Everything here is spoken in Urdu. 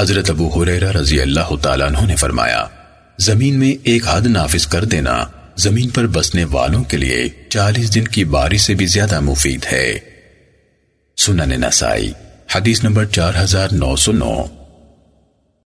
حضرت ابو حریرہ رضی اللہ تعالیٰ عنہ نے فرمایا، زمین میں ایک حد نافذ کر دینا زمین پر بسنے والوں کے لیے چالیس دن کی بارش سے بھی زیادہ مفید ہے۔ سنن نسائی، حدیث نمبر چار ہزار نو سو نو۔